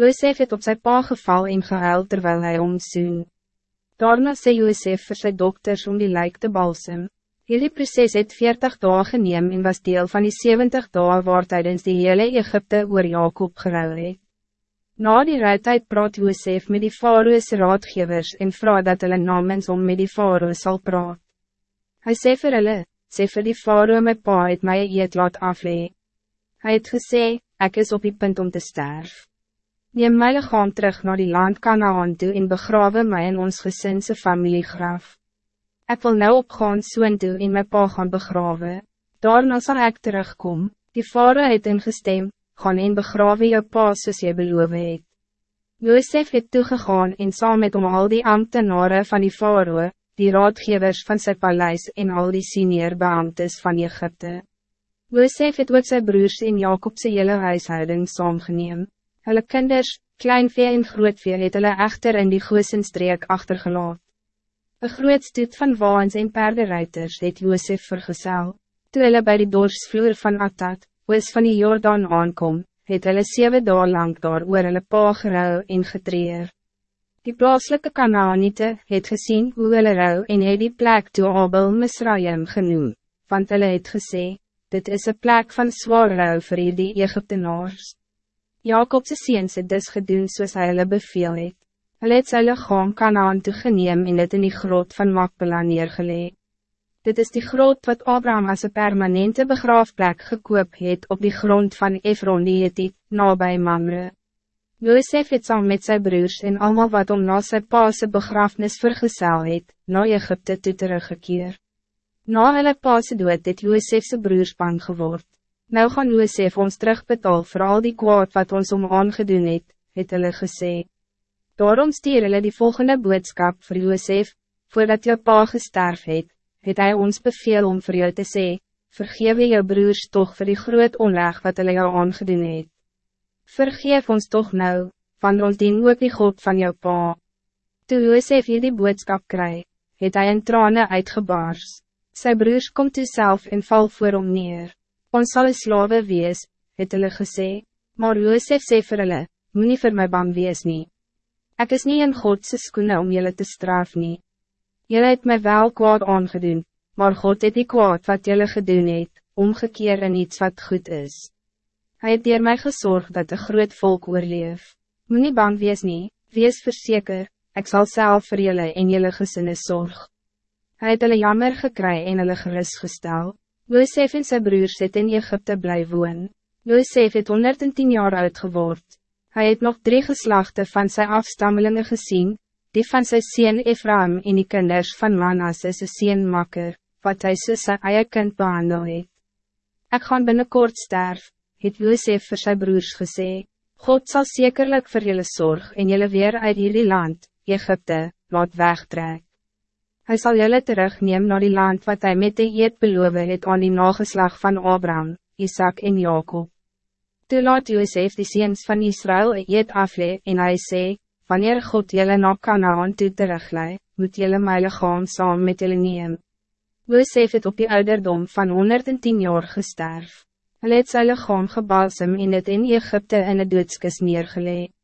Josef het op zijn pa geval en gehuil terwijl hij omzoen. Daarna sê Josef vir sy dokters om die lijk te balsem. Hierdie proces het 40 dagen geneem en was deel van die 70 dagen waar tijdens die hele Egypte oor Jacob geruil het. Na die ruitheid praat Josef met die Faroese raadgevers en vraag dat hulle namens om met die Faroe sal praat. Hy sê vir hulle, sê vir die Faroe my pa het my eet laat aflee. Hy het gesê, ek is op die punt om te sterven. Neem my lichaam terug naar die land Kanaan toe en begrawe my in ons gesinse familiegraf. Ik wil nou opgaan soen toe en my pa gaan begrawe. Daarna sal ek terugkom, die vader het ingestem, gaan en begrawe jou pa soos jy beloof het. Josef het toegegaan en saam met om al die ambtenaren van die faroe, die raadgevers van zijn paleis en al die senior beambtes van Egypte. Josef het ook sy broers en Jacobse hele huishouding saamgeneem. Hulle kinders, kleinvee en grootvee het hulle echter in die goosenstreek achtergelaat. Een groot stoet van waans en paardenruiters het Joosef vergesel. Toe hulle by die dorsvloer van Atad, oos van die Jordaan aankom, het hulle zeven dagen lang daar oor hulle pa gerou en getreer. Die plaaslike Kanaanite het gezien hoe hulle rou en het die plek toe Abel Misraim genoem, want hulle het gesê, dit is een plek van zwaar rou vir die Egyptenaars. Jacobse seens het dus gedoen soos hy hulle beveel het. Hulle het sy lichaam Kanaan toegeneem en het in die grot van Makpela neergeleg. Dit is die grot wat Abraham als een permanente begraafplek gekoop het op die grond van Efron die het het, nabij Mamre. Josef het saam met zijn broers en allemaal wat om na sy paase begrafenis vergesel het, na Egypte toe teruggekeer. Na hulle paase dood het Josefse broers bang geword. Nou gaan Josef ons terugbetaal voor al die kwaad wat ons om aangedoen het, het hulle gesê. Daarom stier hulle die volgende boodskap voor Josef, voordat jou pa gesterf het, het hij ons beveel om voor jou te sê, vergewe jou broers toch voor die groot onleg wat hulle jou aangedoen het. Vergeef ons toch nou, van ons dien ook die God van jou pa. Toe Josef hier die boodskap kry, het hy in tranen uitgebaars. Sy broers komt toe self en val voor hom neer ons sal een slawe wees, het hulle gesê, maar Joosef sê vir hulle, moet nie vir my bang wees nie. Ek is niet in Godse skoene om jullie te straf nie. Julle het my wel kwaad aangedoen, maar God het die kwaad wat jullie gedoen het, omgekeer in iets wat goed is. Hij het dier my gezorgd dat de groot volk oorleef. Moet nie bang wees nie, wees verzeker, ik zal zelf voor jullie en jullie gesinne zorg. Hij het hulle jammer gekry en hulle gerust gesteld. Josef en zijn broers het in Egypte bly woon. Josef het 110 jaar oud geword. Hij het nog drie geslachten van zijn afstammelingen gezien, die van zijn sien Ephraim en die kinders van Manas is een sien makker, wat hij soos sy eie kind behandel het. Ek gaan binnenkort sterf, het Josef vir sy broers gesê, God zal zekerlijk voor jullie zorg en jullie weer uit jullie land, Egypte, laat wegtrek. Hij zal jullie terugnemen naar die land wat hij met de eed beloof het aan die nageslag van Abraham, Isaac en Jacob. Toe laat Joseph die ziens van Israël een eed aflee en hij sê, wanneer God jullie na Kanaan toe teruglei, moet jullie my lichaam saam met jullie neem. Joseph het op die ouderdom van 110 jaar gesterf. Hij het sy lichaam gebalsem en het in Egypte in het doodskis neergelegd.